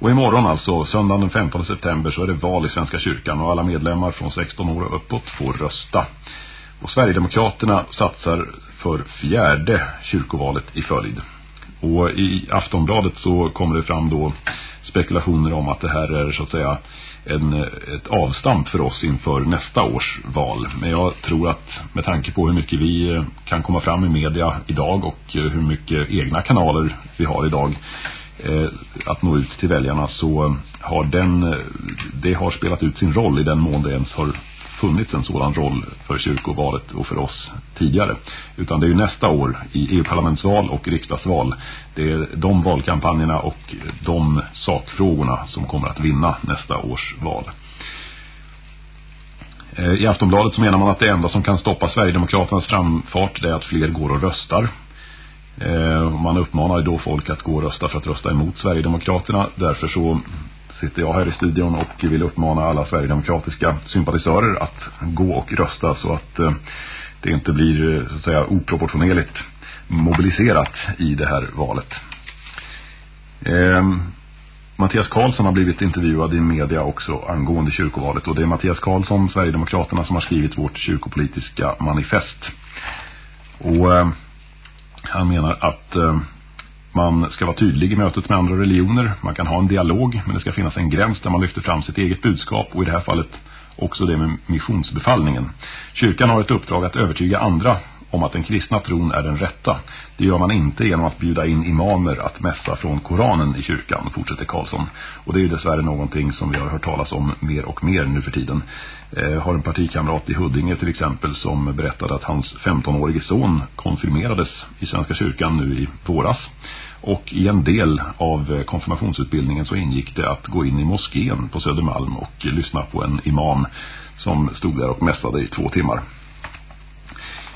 Och imorgon alltså, söndagen den 15 september, så är det val i Svenska kyrkan och alla medlemmar från 16 år och uppåt får rösta. Och Sverigedemokraterna satsar för fjärde kyrkovalet i följd. Och i Aftonbladet så kommer det fram då spekulationer om att det här är så att säga en, ett avstamp för oss inför nästa års val. Men jag tror att med tanke på hur mycket vi eh, kan komma fram i media idag och eh, hur mycket egna kanaler vi har idag Eh, att nå ut till väljarna så har den, eh, det har spelat ut sin roll i den mån det ens har funnits en sådan roll för kyrkovalet och för oss tidigare. Utan det är ju nästa år i EU-parlamentsval och riksdagsval. Det är de valkampanjerna och de sakfrågorna som kommer att vinna nästa års val. Eh, I Aftonbladet så menar man att det enda som kan stoppa Sverigedemokraternas framfart är att fler går och röstar. Eh, man uppmanar ju då folk att gå och rösta för att rösta emot Sverigedemokraterna. Därför så sitter jag här i studion och vill uppmana alla Sverigedemokratiska sympatisörer att gå och rösta så att eh, det inte blir eh, så att säga oproportionerligt mobiliserat i det här valet. Mattias Karlsson har blivit intervjuad i media också angående kyrkovalet och det är Mattias Karlsson, Sverigedemokraterna, som har skrivit vårt kyrkopolitiska manifest. Och han menar att eh, man ska vara tydlig i mötet med andra religioner. Man kan ha en dialog, men det ska finnas en gräns där man lyfter fram sitt eget budskap och i det här fallet också det med missionsbefallningen. Kyrkan har ett uppdrag att övertyga andra om att den kristna tron är den rätta. Det gör man inte genom att bjuda in imamer att mässa från Koranen i kyrkan, fortsätter Karlsson. Och det är ju dessvärre någonting som vi har hört talas om mer och mer nu för tiden. Eh, har en partikamrat i Huddinge till exempel som berättade att hans 15-årige son konfirmerades i Svenska kyrkan nu i våras. Och i en del av konfirmationsutbildningen så ingick det att gå in i moskén på Södermalm och lyssna på en imam som stod där och mässade i två timmar.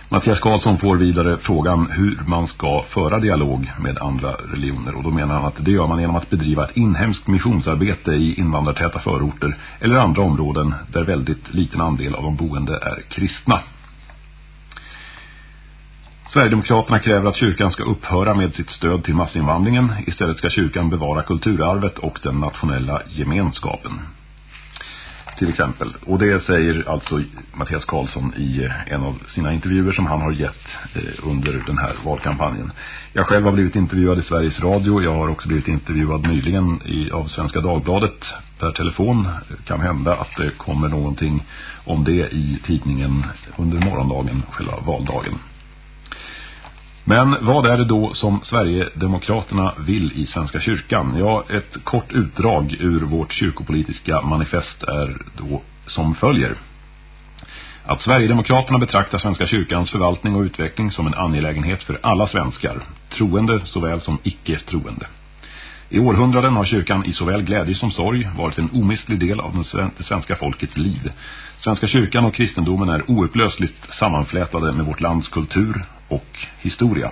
Mattias Karlsson får vidare frågan hur man ska föra dialog med andra religioner och då menar han att det gör man genom att bedriva ett inhemskt missionsarbete i invandrartäta förorter eller andra områden där väldigt liten andel av de boende är kristna. Sverigedemokraterna kräver att kyrkan ska upphöra med sitt stöd till massinvandringen. Istället ska kyrkan bevara kulturarvet och den nationella gemenskapen till exempel. Och det säger alltså Mattias Karlsson i eh, en av sina intervjuer som han har gett eh, under den här valkampanjen. Jag själv har blivit intervjuad i Sveriges Radio. Jag har också blivit intervjuad nyligen i, av Svenska Dagbladet per telefon. kan hända att det kommer någonting om det i tidningen under morgondagen, själva valdagen. Men vad är det då som Sverigedemokraterna vill i Svenska kyrkan? Ja, ett kort utdrag ur vårt kyrkopolitiska manifest är då som följer. Att Sverigedemokraterna betraktar Svenska kyrkans förvaltning och utveckling som en angelägenhet för alla svenskar, troende såväl som icke-troende. I århundraden har kyrkan i såväl glädje som sorg varit en omistlig del av det svenska folkets liv. Svenska kyrkan och kristendomen är oupplösligt sammanflätade med vårt lands kultur och historia.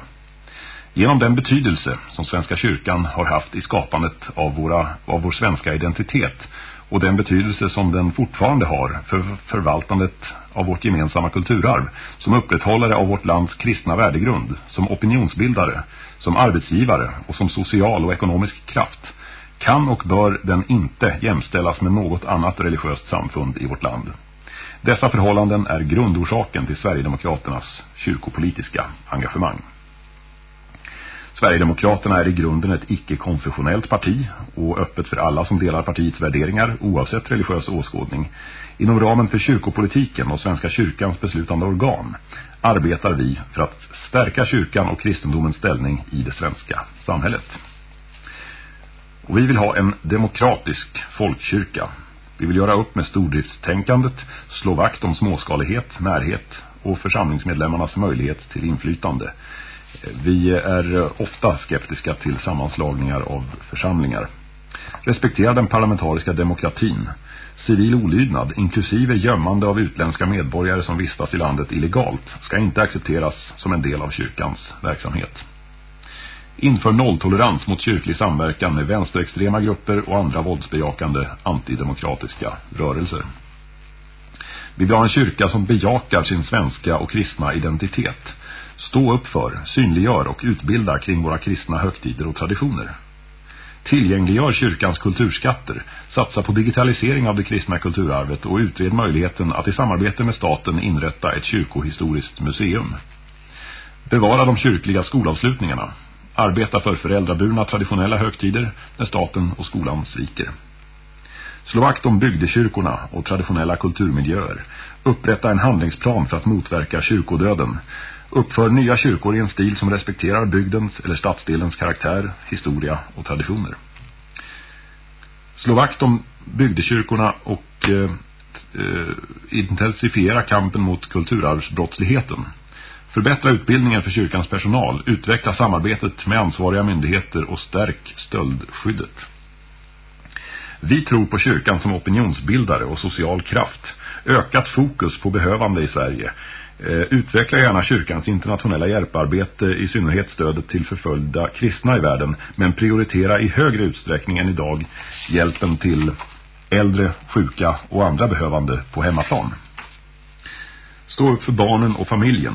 Genom den betydelse som Svenska kyrkan har haft i skapandet av, våra, av vår svenska identitet och den betydelse som den fortfarande har för förvaltandet av vårt gemensamma kulturarv som upprätthållare av vårt lands kristna värdegrund, som opinionsbildare, som arbetsgivare och som social och ekonomisk kraft kan och bör den inte jämställas med något annat religiöst samfund i vårt land. Dessa förhållanden är grundorsaken till Sverigedemokraternas kyrkopolitiska engagemang. Sverigedemokraterna är i grunden ett icke-konfessionellt parti och öppet för alla som delar partiets värderingar oavsett religiös åskådning. Inom ramen för kyrkopolitiken och Svenska kyrkans beslutande organ arbetar vi för att stärka kyrkan och kristendomens ställning i det svenska samhället. Och vi vill ha en demokratisk folkkyrka. Vi vill göra upp med stordriftstänkandet, slå vakt om småskalighet, närhet och församlingsmedlemmarnas möjlighet till inflytande. Vi är ofta skeptiska till sammanslagningar av församlingar. Respektera den parlamentariska demokratin. Civil olydnad, inklusive gömmande av utländska medborgare som vistas i landet illegalt, ska inte accepteras som en del av kyrkans verksamhet. Inför nolltolerans mot kyrklig samverkan med vänsterextrema grupper och andra våldsbejakande antidemokratiska rörelser. Vi vill ha en kyrka som bejakar sin svenska och kristna identitet Stå upp för, synliggör och utbilda kring våra kristna högtider och traditioner. Tillgängliggör kyrkans kulturskatter, satsa på digitalisering av det kristna kulturarvet och utred möjligheten att i samarbete med staten inrätta ett kyrkohistoriskt museum. Bevara de kyrkliga skolavslutningarna. Arbeta för föräldraburna traditionella högtider när staten och skolan sviker. Slå vakt om bygdekyrkorna och traditionella kulturmiljöer. Upprätta en handlingsplan för att motverka kyrkodöden. Uppför nya kyrkor i en stil som respekterar bygdens eller stadsdelens karaktär, historia och traditioner. Slå vakt om bygdekyrkorna och eh, eh intensifiera kampen mot kulturarvsbrottsligheten. Förbättra utbildningen för kyrkans personal, utveckla samarbetet med ansvariga myndigheter och stärk stöldskyddet. Vi tror på kyrkan som opinionsbildare och social kraft. Ökat fokus på behövande i Sverige. Eh, utveckla gärna kyrkans internationella hjälparbete, i synnerhet stödet till förföljda kristna i världen, men prioritera i högre utsträckning än idag hjälpen till äldre, sjuka och andra behövande på hemmaplan. Stå upp för barnen och familjen.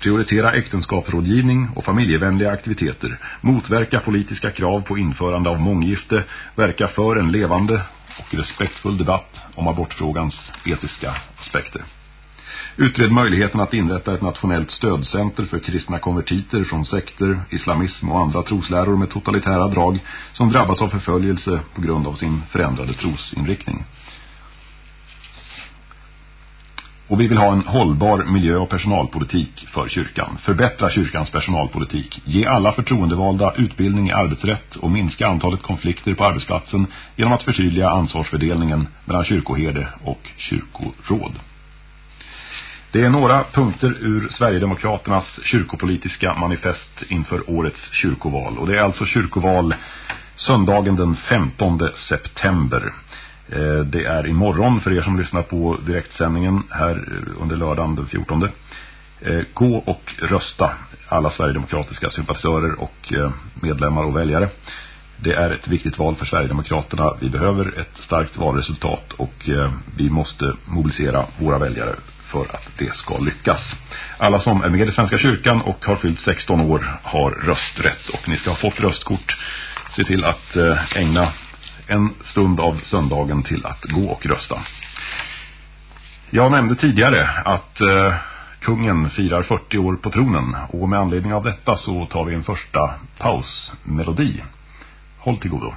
Prioritera äktenskapsrådgivning och familjevänliga aktiviteter. Motverka politiska krav på införande av månggifte. Verka för en levande och respektfull debatt om abortfrågans etiska aspekter. Utred möjligheten att inrätta ett nationellt stödcenter för kristna konvertiter från sekter, islamism och andra trosläror med totalitära drag som drabbas av förföljelse på grund av sin förändrade trosinriktning. Och vi vill ha en hållbar miljö- och personalpolitik för kyrkan. Förbättra kyrkans personalpolitik. Ge alla förtroendevalda utbildning i arbetsrätt och minska antalet konflikter på arbetsplatsen genom att förtydliga ansvarsfördelningen mellan kyrkoherde och kyrkoråd. Det är några punkter ur Sverigedemokraternas kyrkopolitiska manifest inför årets kyrkoval. Och det är alltså kyrkoval söndagen den 15 september. Eh, det är imorgon för er som lyssnar på direktsändningen här eh, under lördagen den 14. Eh, gå och rösta alla Sverigedemokratiska sympatisörer och medlemmar och väljare. Det är ett viktigt val för Sverigedemokraterna. Vi behöver ett starkt valresultat och vi måste mobilisera våra väljare för att det ska lyckas. Alla som är med i Svenska kyrkan och har fyllt 16 år har rösträtt och ni ska ha fått röstkort. Se till att ägna en stund av söndagen till att gå och rösta. Jag nämnde tidigare att eh, kungen firar 40 år på tronen och med anledning av detta så tar vi en första pausmelodi. Håll till godo.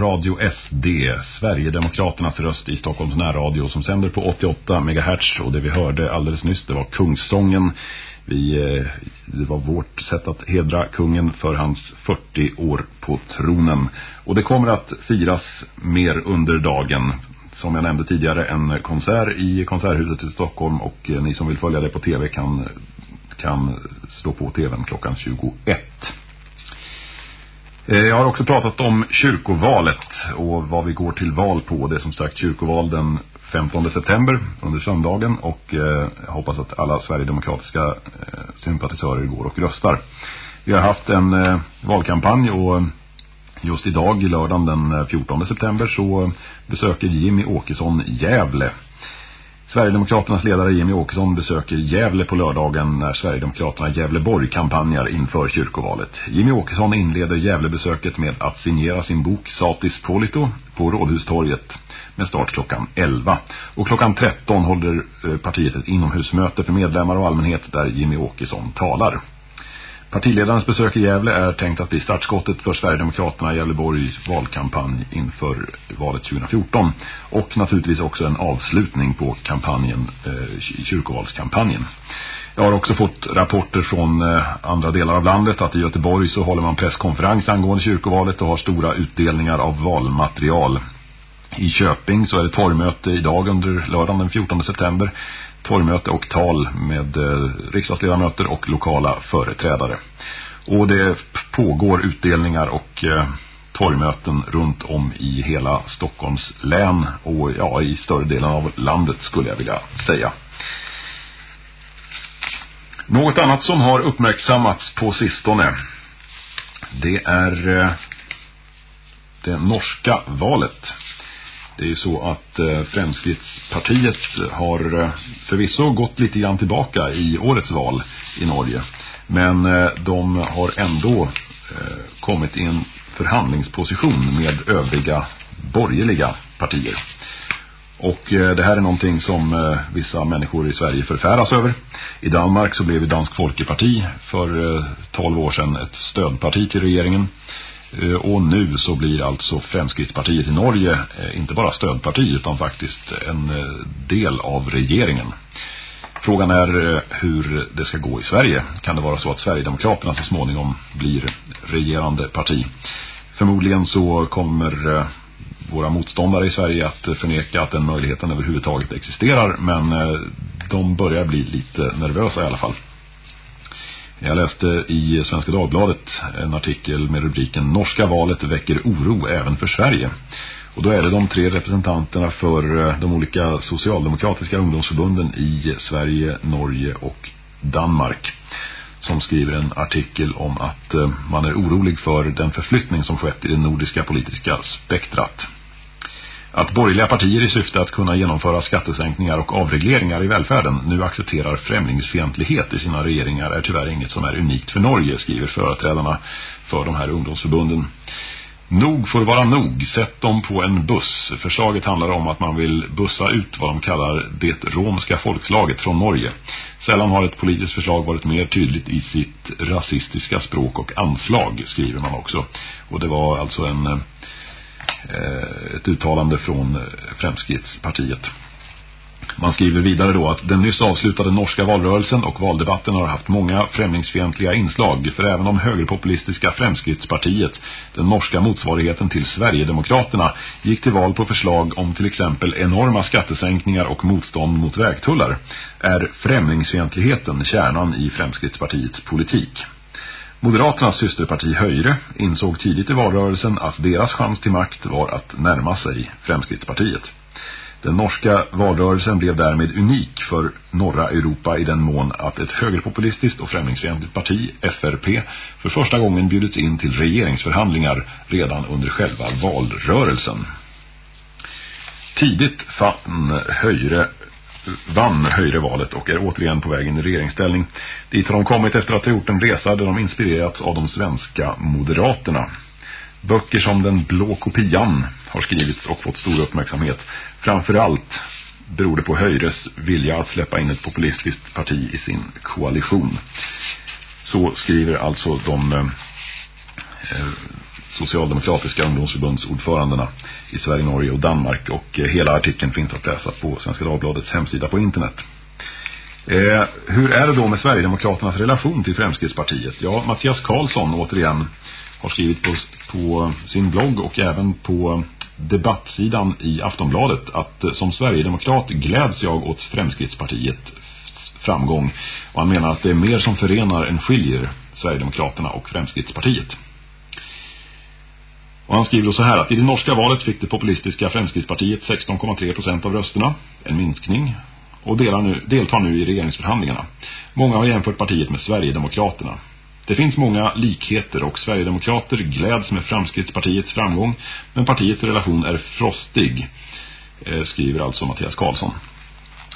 Radio SD, Sverigedemokraternas röst i Stockholms närradio som sänder på 88 MHz och det vi hörde alldeles nyss det var Kungssången. Vi, eh, det var vårt sätt att hedra kungen för hans 40 år på tronen. Och det kommer att firas mer under dagen. Som jag nämnde tidigare, en konsert i Konserthuset i Stockholm och eh, ni som vill följa det på tv kan, kan slå på tvn klockan 21. Eh, jag har också pratat om kyrkovalet och vad vi går till val på. Det är som sagt kyrkoval den 15 september under söndagen och eh, jag hoppas att alla Sverigedemokratiska eh, sympatisörer går och röstar. Vi har haft en valkampanj och Just idag, lördagen den 14 september, så besöker Jimmy Åkesson Gävle. Sverigedemokraternas ledare Jimmy Åkesson besöker Gävle på lördagen när Sverigedemokraterna Gävleborg kampanjar inför kyrkovalet. Jimmy Åkesson inleder Gävlebesöket med att signera sin bok Satis Polito på Rådhustorget med start klockan 11. Och klockan 13 håller eh, partiet ett inomhusmöte för medlemmar och allmänhet där Jimmy Åkesson talar. Partiledarens besök i Gävle är tänkt att bli startskottet för Sverigedemokraterna i Gävleborgs valkampanj inför valet 2014 och naturligtvis också en avslutning på kampanjen, eh, kyrkovalskampanjen. Jag har också fått rapporter från eh, andra delar av landet att i Göteborg så håller man presskonferens angående kyrkovalet och har stora utdelningar av valmaterial. I Köping så är det torgmöte idag under lördagen den 14 september torgmöte och tal med eh, riksdagsledamöter och lokala företrädare. Och det pågår utdelningar och eh, torgmöten runt om i hela Stockholms län och ja, i större delen av landet skulle jag vilja säga. Något annat som har uppmärksammats på sistone det är eh, det norska valet. Det är ju så att eh, Fremskrittspartiet har eh, förvisso gått lite grann tillbaka i årets val i Norge. Men eh, de har ändå eh, kommit i en förhandlingsposition med övriga borgerliga partier. Och eh, det här är någonting som eh, vissa människor i Sverige förfäras över. I Danmark så blev Dansk Folkeparti för eh, 12 år sedan ett stödparti till regeringen. Eh, och nu så blir alltså Fremskrittspartiet i Norge eh, inte bara stödparti utan faktiskt en eh, del av regeringen. Frågan är hur det ska gå i Sverige. Kan det vara så att Sverigedemokraterna så småningom blir regerande parti? Förmodligen så kommer våra motståndare i Sverige att förneka att den möjligheten överhuvudtaget existerar men de börjar bli lite nervösa i alla fall. Jag läste i Svenska Dagbladet en artikel med rubriken Norska valet väcker oro även för Sverige. Och då är det de tre representanterna för eh, de olika socialdemokratiska ungdomsförbunden i Sverige, Norge och Danmark som skriver en artikel om att eh, man är orolig för den förflyttning som skett i det nordiska politiska spektrat. Att borgerliga partier i syfte att kunna genomföra skattesänkningar och avregleringar i välfärden nu accepterar främlingsfientlighet i sina regeringar är tyvärr inget som är unikt för Norge, skriver företrädarna för de här ungdomsförbunden. Nog får vara nog, sätt dem på en buss. Förslaget handlar om att man vill bussa ut vad de kallar det romska folkslaget från Norge. Sällan har ett politiskt förslag varit mer tydligt i sitt rasistiska språk och anslag, skriver man också. Och det var alltså en Eh, Eh, ett uttalande från eh, Fremskrittspartiet. Man skriver vidare då att den nyss avslutade norska valrörelsen och valdebatten har haft många främlingsfientliga inslag för även om högerpopulistiska Fremskrittspartiet, den norska motsvarigheten till Sverigedemokraterna, gick till val på förslag om till exempel enorma skattesänkningar och motstånd mot vägtullar, är främlingsfientligheten kärnan i Fremskrittspartiets politik. Moderaternas systerparti Höjre insåg tidigt i valrörelsen att deras chans till makt var att närma sig Fremskrittspartiet. Den norska valrörelsen blev därmed unik för norra Europa i den mån att ett högerpopulistiskt och främlingsfientligt parti, FRP, för första gången bjudits in till regeringsförhandlingar redan under själva valrörelsen. Tidigt fann Höjre vann höjrevalet och är återigen på väg in i regeringsställning. Dit har de kommit efter att ha gjort en resa där de inspirerats av de svenska moderaterna. Böcker som Den blå kopian har skrivits och fått stor uppmärksamhet. Framförallt beror det på Höjres vilja att släppa in ett populistiskt parti i sin koalition. Så skriver alltså de eh, eh socialdemokratiska ungdomsförbundsordförandena i Sverige, Norge och Danmark. Och eh, hela artikeln finns att läsa på Svenska Dagbladets hemsida på internet. Eh, hur är det då med Sverigedemokraternas relation till Fremskrittspartiet? Ja, Mattias Karlsson återigen har skrivit på, på sin blogg och även på debattsidan i Aftonbladet att eh, som Sverigedemokrat gläds jag åt Fremskrittspartiets framgång. Och han menar att det är mer som förenar än skiljer Sverigedemokraterna och Fremskrittspartiet. Och han skriver så här att i det norska valet fick det populistiska Fremskrittspartiet 16,3 procent av rösterna, en minskning, och nu, deltar nu i regeringsförhandlingarna. Många har jämfört partiet med Sverigedemokraterna. Det finns många likheter och Sverigedemokrater gläds med Fremskrittspartiets framgång, men partiets relation är frostig, eh, skriver alltså Mattias Karlsson.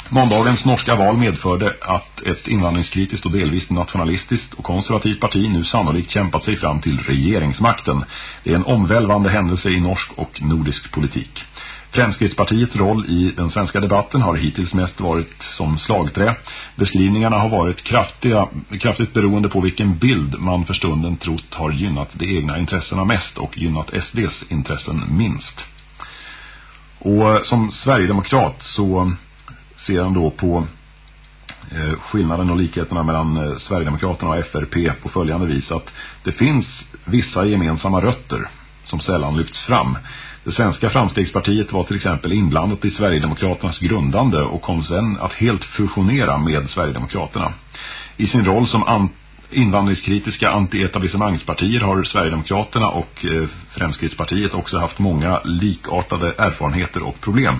Måndagens norska val medförde att ett invandringskritiskt och delvis nationalistiskt och konservativt parti nu sannolikt kämpat sig fram till regeringsmakten. Det är en omvälvande händelse i norsk och nordisk politik. Fremskrittspartiets roll i den svenska debatten har hittills mest varit som slagträ. Beskrivningarna har varit kraftiga, kraftigt beroende på vilken bild man för stunden trott har gynnat de egna intressena mest och gynnat SDs intressen minst. Och eh, som Sverigedemokrat så ser han då på eh, skillnaden och likheterna mellan eh, Sverigedemokraterna och FRP på följande vis att det finns vissa gemensamma rötter som sällan lyfts fram. Det svenska framstegspartiet var till exempel inblandat i Sverigedemokraternas grundande och kom sen att helt fusionera med Sverigedemokraterna. I sin roll som invandringskritiska anti-etablissemangspartier har Sverigedemokraterna och eh, Fremskrittspartiet också haft många likartade erfarenheter och problem.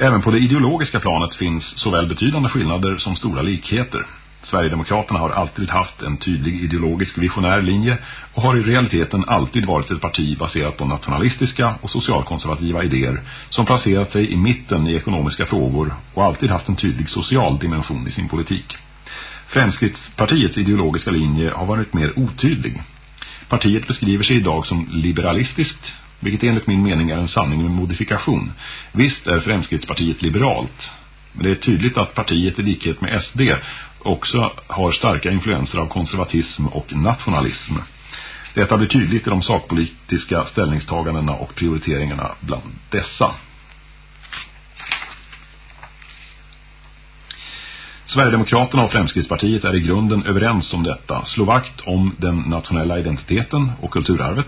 Även på det ideologiska planet finns såväl betydande skillnader som stora likheter. Sverigedemokraterna har alltid haft en tydlig ideologisk visionär linje och har i realiteten alltid varit ett parti baserat på nationalistiska och socialkonservativa idéer som placerat sig i mitten i ekonomiska frågor och alltid haft en tydlig social dimension i sin politik. Fremskrittspartiets ideologiska linje har varit mer otydlig. Partiet beskriver sig idag som liberalistiskt, vilket enligt min mening är en sanning med modifikation. Visst är Fremskrittspartiet liberalt, men det är tydligt att partiet i likhet med SD också har starka influenser av konservatism och nationalism. Detta blir tydligt i de sakpolitiska ställningstagandena och prioriteringarna bland dessa. Sverigedemokraterna och Fremskrittspartiet är i grunden överens om detta. Slå vakt om den nationella identiteten och kulturarvet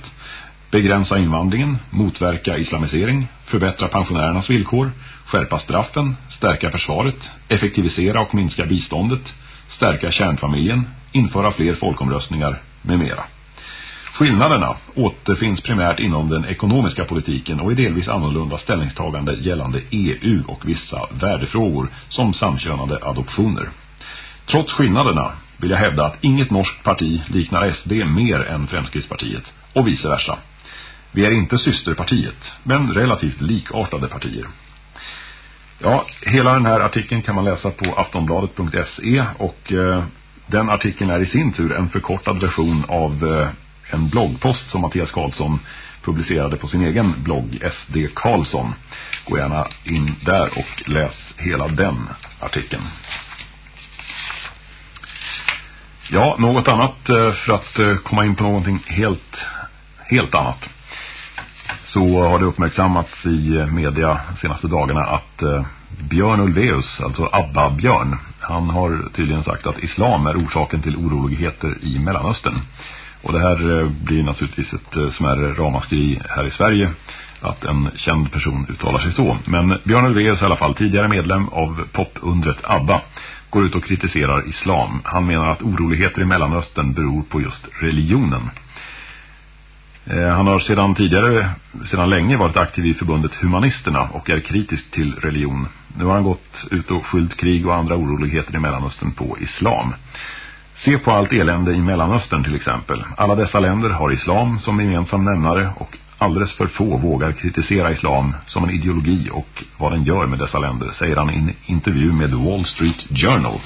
begränsa invandringen, motverka islamisering, förbättra pensionärernas villkor, skärpa straffen, stärka försvaret, effektivisera och minska biståndet, stärka kärnfamiljen, införa fler folkomröstningar med mera. Skillnaderna återfinns primärt inom den ekonomiska politiken och i delvis annorlunda ställningstagande gällande EU och vissa värdefrågor som samkönade adoptioner. Trots skillnaderna vill jag hävda att inget norskt parti liknar SD mer än Fremskrittspartiet och vice versa. Vi är inte systerpartiet, men relativt likartade partier. Ja, hela den här artikeln kan man läsa på aftonbladet.se och eh, den artikeln är i sin tur en förkortad version av eh, en bloggpost som Mattias Karlsson publicerade på sin egen blogg SD Karlsson. Gå gärna in där och läs hela den artikeln. Ja, något annat eh, för att eh, komma in på någonting helt, helt annat så har det uppmärksammats i eh, media de senaste dagarna att eh, Björn Ulveus, alltså Abba Björn, han har tydligen sagt att islam är orsaken till oroligheter i Mellanöstern. Och det här eh, blir naturligtvis ett smärre ramaskri här i Sverige att en känd person uttalar sig så. Men Björn Ulveus i alla fall, tidigare medlem av popundret ABBA, går ut och kritiserar islam. Han menar att oroligheter i Mellanöstern beror på just religionen. Eh, han har sedan tidigare, sedan länge varit aktiv i förbundet Humanisterna och är kritisk till religion. Nu har han gått ut och skyllt krig och andra oroligheter i Mellanöstern på islam. Se på allt elände i Mellanöstern till exempel. Alla dessa länder har islam som gemensam nämnare och alldeles för få vågar kritisera islam som en ideologi och vad den gör med dessa länder, säger han i en intervju med Wall Street Journal.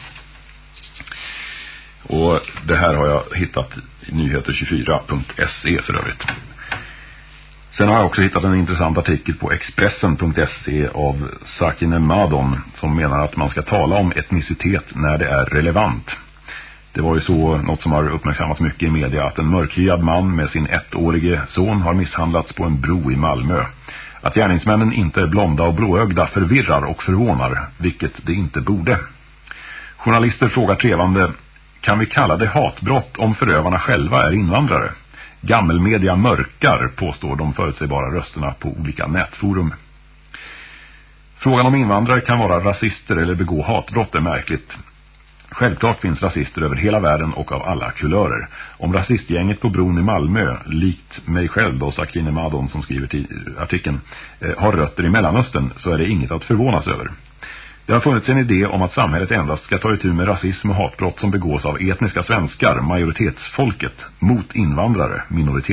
Och det här har jag hittat i nyheter24.se för övrigt. Sen har jag också hittat en intressant artikel på Expressen.se av Sakine Madon som menar att man ska tala om etnicitet när det är relevant. Det var ju så något som har uppmärksammats mycket i media att en mörkhyad man med sin ettårige son har misshandlats på en bro i Malmö. Att gärningsmännen inte är blonda och blåögda förvirrar och förvånar, vilket det inte borde. Journalister frågar trevande kan vi kalla det hatbrott om förövarna själva är invandrare. Gammelmedia mörkar, påstår de förutsägbara rösterna på olika nätforum. Frågan om invandrare kan vara rasister eller begå hatbrott är märkligt. Självklart finns rasister över hela världen och av alla kulörer. Om rasistgänget på bron i Malmö, likt mig själv och Sakine Madon som skriver artikeln, eh, har rötter i Mellanöstern så är det inget att förvånas över. Det har funnits en idé om att samhället endast ska ta itu med rasism och hatbrott som begås av etniska svenskar, majoritetsfolket, mot invandrare, minoritet